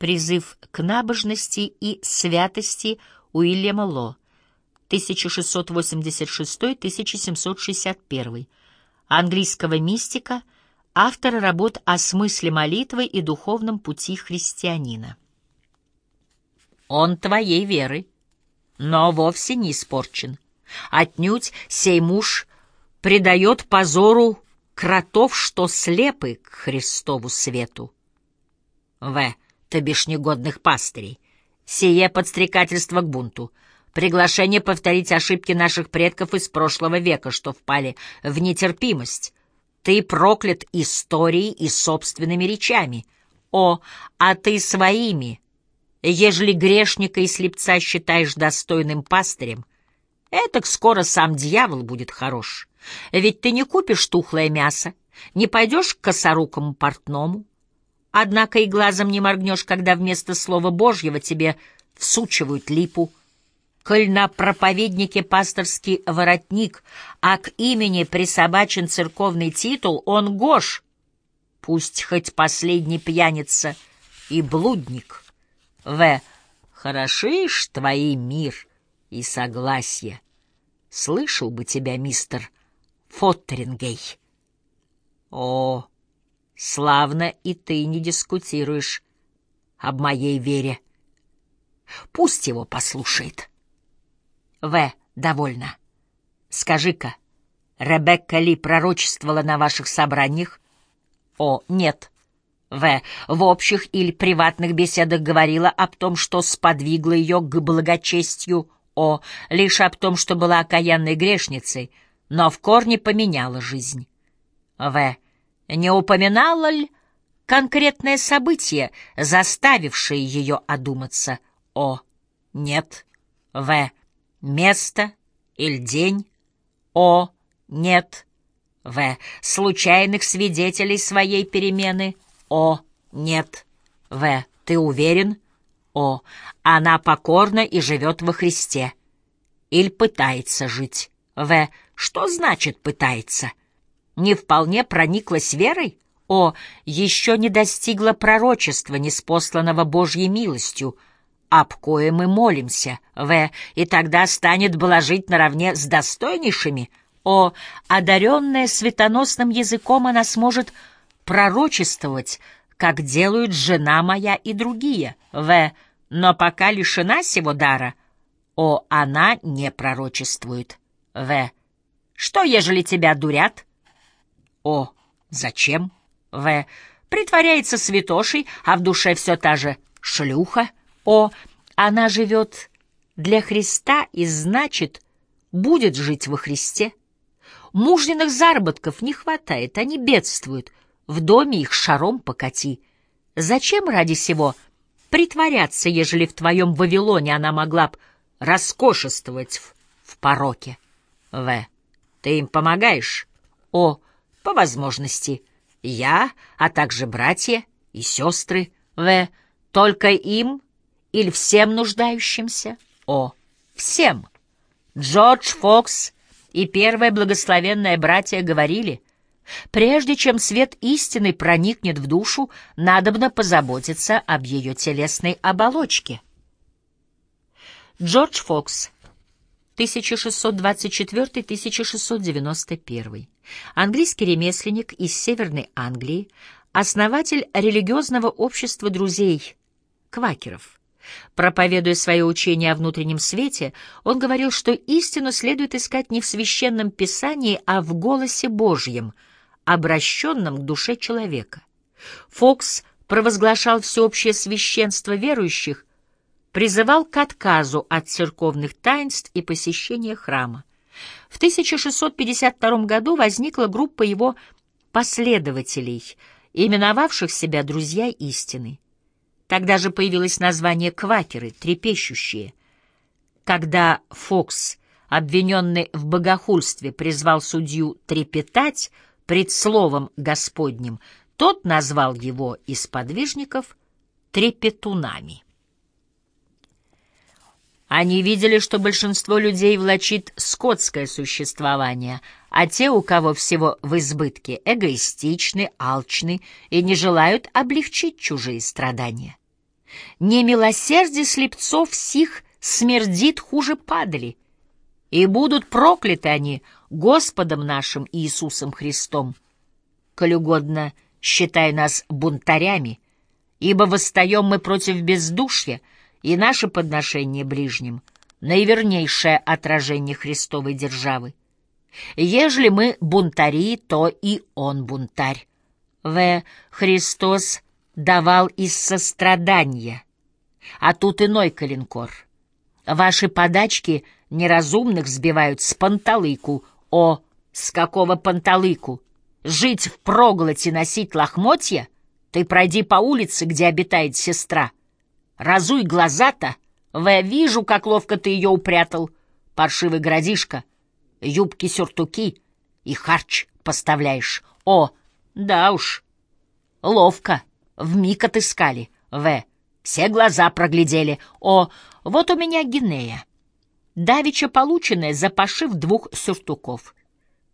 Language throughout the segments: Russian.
Призыв к набожности и святости Уильяма Ло, 1686-1761, английского мистика, автора работ о смысле молитвы и духовном пути христианина. Он твоей веры, но вовсе не испорчен. Отнюдь сей муж предает позору кротов, что слепы к Христову свету. В. То бишь негодных пастырей. Сие подстрекательство к бунту. Приглашение повторить ошибки наших предков из прошлого века, что впали в нетерпимость. Ты проклят историей и собственными речами. О, а ты своими, ежели грешника и слепца считаешь достойным пастырем, этак скоро сам дьявол будет хорош. Ведь ты не купишь тухлое мясо, не пойдешь к косорукому портному, однако и глазом не моргнешь, когда вместо слова Божьего тебе всучивают липу. Коль на проповеднике пасторский воротник, а к имени присобачен церковный титул, он Гош, пусть хоть последний пьяница и блудник. В. Хороши ж твои мир и согласие. Слышал бы тебя, мистер Фоттерингей. О, славно и ты не дискутируешь об моей вере. Пусть его послушает. В. Довольно. Скажи-ка, Ребекка Ли пророчествовала на ваших собраниях? О, нет. В. В общих или приватных беседах говорила об том, что сподвигло ее к благочестию. О. Лишь об том, что была окаянной грешницей — но в корне поменяла жизнь. В. Не упоминала ли конкретное событие, заставившее ее одуматься? О. Нет. В. Место или день? О. Нет. В. Случайных свидетелей своей перемены? О. Нет. В. Ты уверен? О. Она покорна и живет во Христе. Или пытается жить. В. Что значит «пытается»? Не вполне прониклась верой? О, еще не достигла пророчества, неспосланного Божьей милостью, об кое мы молимся, В, и тогда станет блажить наравне с достойнейшими. О, одаренная светоносным языком она сможет пророчествовать, как делают жена моя и другие. В, но пока лишена сего дара, о, она не пророчествует. В, что, ежели тебя дурят? О, зачем? В. Притворяется святошей, а в душе все та же шлюха. О, она живет для Христа и, значит, будет жить во Христе. Мужниных заработков не хватает, они бедствуют. В доме их шаром покати. Зачем ради сего притворяться, ежели в твоем Вавилоне она могла б роскошествовать в, в пороке? В. Ты им помогаешь? О, по возможности. Я, а также братья и сестры. В. Только им или всем нуждающимся? О, всем. Джордж Фокс и первое благословенное братья говорили, прежде чем свет истины проникнет в душу, надобно позаботиться об ее телесной оболочке. Джордж Фокс 1624-1691. Английский ремесленник из Северной Англии, основатель религиозного общества друзей, квакеров. Проповедуя свое учение о внутреннем свете, он говорил, что истину следует искать не в священном писании, а в голосе Божьем, обращенном к душе человека. Фокс провозглашал всеобщее священство верующих призывал к отказу от церковных таинств и посещения храма. В 1652 году возникла группа его последователей, именовавших себя «Друзья истины». Тогда же появилось название «Квакеры», «Трепещущие». Когда Фокс, обвиненный в богохульстве, призвал судью трепетать пред словом Господним, тот назвал его из подвижников трепетунами. Они видели, что большинство людей влачит скотское существование, а те, у кого всего в избытке, эгоистичны, алчны и не желают облегчить чужие страдания. Немилосердие слепцов сих смердит хуже падали, и будут прокляты они Господом нашим Иисусом Христом. Коль угодно, считай нас бунтарями, ибо восстаем мы против бездушья, и наше подношение ближним — наивернейшее отражение Христовой державы. Ежели мы бунтари, то и он бунтарь. В. Христос давал из сострадания, а тут иной калинкор. Ваши подачки неразумных сбивают с панталыку. О, с какого панталыку? Жить в проглоте, носить лохмотья? Ты пройди по улице, где обитает сестра. Разуй глаза-то. В, вижу, как ловко ты ее упрятал. Паршивый городишко. Юбки-сюртуки и харч поставляешь. О, да уж, ловко. Вмиг отыскали. В. Все глаза проглядели. О, вот у меня гинея. Давича полученная за пошив двух сюртуков.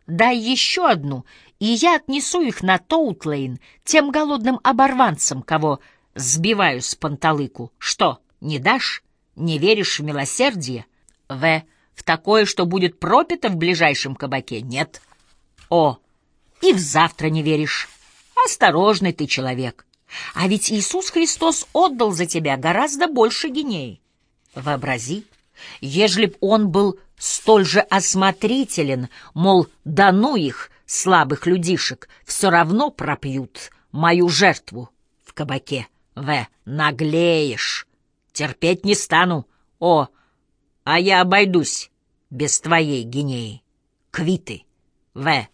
Дай еще одну, и я отнесу их на Тоутлейн тем голодным оборванцам, кого сбиваю с панталыку. Что, не дашь? Не веришь в милосердие? В. В такое, что будет пропито в ближайшем кабаке? Нет. О. И в завтра не веришь. Осторожный ты человек. А ведь Иисус Христос отдал за тебя гораздо больше геней. Вообрази, ежели б он был столь же осмотрителен, мол, да ну их, слабых людишек, все равно пропьют мою жертву в кабаке. В, наглеешь. Терпеть не стану. О, а я обойдусь без твоей генеи. Квиты. В,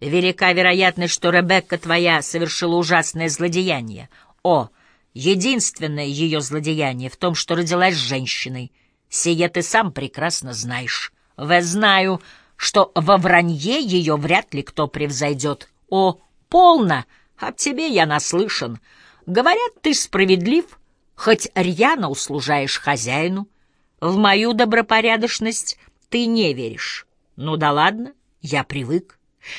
Велика вероятность, что Ребекка твоя совершила ужасное злодеяние. О, единственное ее злодеяние в том, что родилась женщиной. Сие ты сам прекрасно знаешь. В знаю, что во вранье ее вряд ли кто превзойдет. О, полно! Об тебе я наслышан. Говорят, ты справедлив, хоть рьяно услужаешь хозяину. В мою добропорядочность ты не веришь. Ну да ладно, я привык.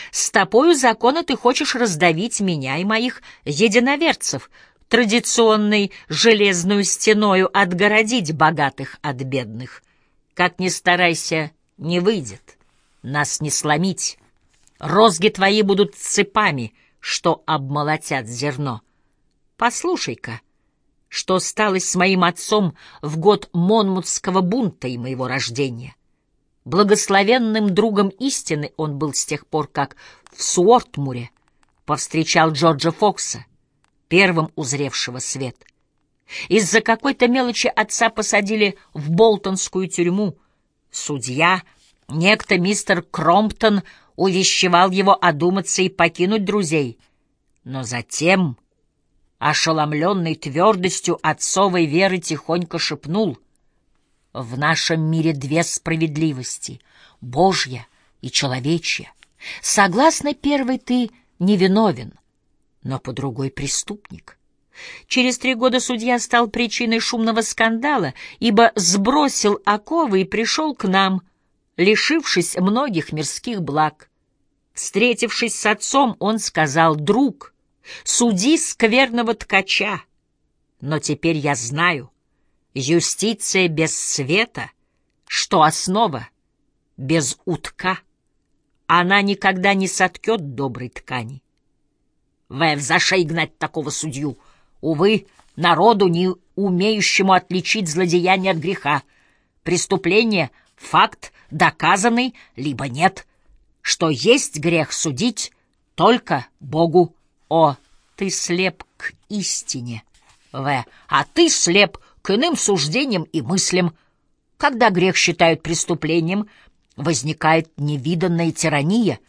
С тобою закона ты хочешь раздавить меня и моих единоверцев, традиционной железную стеною отгородить богатых от бедных. Как ни старайся, не выйдет. Нас не сломить. Розги твои будут цепами, что обмолотят зерно. Послушай-ка, что стало с моим отцом в год Монмутского бунта и моего рождения. Благословенным другом истины он был с тех пор, как в Суортмуре повстречал Джорджа Фокса, первым узревшего свет. Из-за какой-то мелочи отца посадили в Болтонскую тюрьму. Судья, некто мистер Кромптон, увещевал его одуматься и покинуть друзей. Но затем, ошеломленный твердостью отцовой веры, тихонько шепнул — в нашем мире две справедливости — Божья и человечья. Согласно первой, ты невиновен, но по другой — преступник. Через три года судья стал причиной шумного скандала, ибо сбросил оковы и пришел к нам, лишившись многих мирских благ. Встретившись с отцом, он сказал, «Друг, суди скверного ткача, но теперь я знаю — Юстиция без света, что основа без утка. Она никогда не соткет доброй ткани. Вэв, зашей гнать такого судью. Увы, народу, не умеющему отличить злодеяние от греха. Преступление — факт, доказанный, либо нет. Что есть грех судить только Богу. О, ты слеп к истине, В, а ты слеп к иным суждениям и мыслям. Когда грех считают преступлением, возникает невиданная тирания,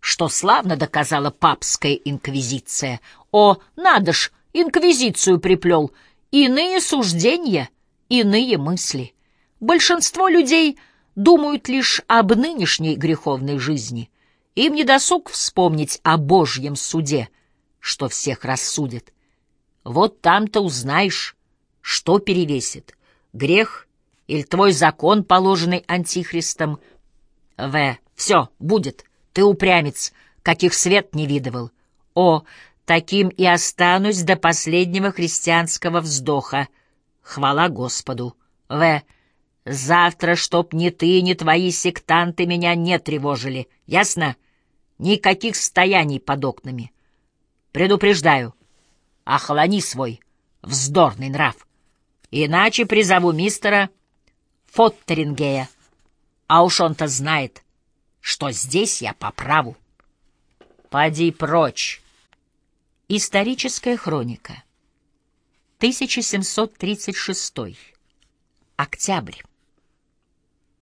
что славно доказала папская инквизиция. О, надо ж, инквизицию приплел, иные суждения, иные мысли. Большинство людей думают лишь об нынешней греховной жизни. Им не досуг вспомнить о Божьем суде, что всех рассудит. Вот там-то узнаешь, что перевесит? Грех или твой закон, положенный антихристом? В. Все, будет. Ты упрямец, каких свет не видывал. О, таким и останусь до последнего христианского вздоха. Хвала Господу. В. Завтра, чтоб ни ты, ни твои сектанты меня не тревожили. Ясно? Никаких стояний под окнами. Предупреждаю, охлони свой вздорный нрав. Иначе призову мистера Фоттерингея. А уж он-то знает, что здесь я по праву. Поди прочь. Историческая хроника. 1736. Октябрь.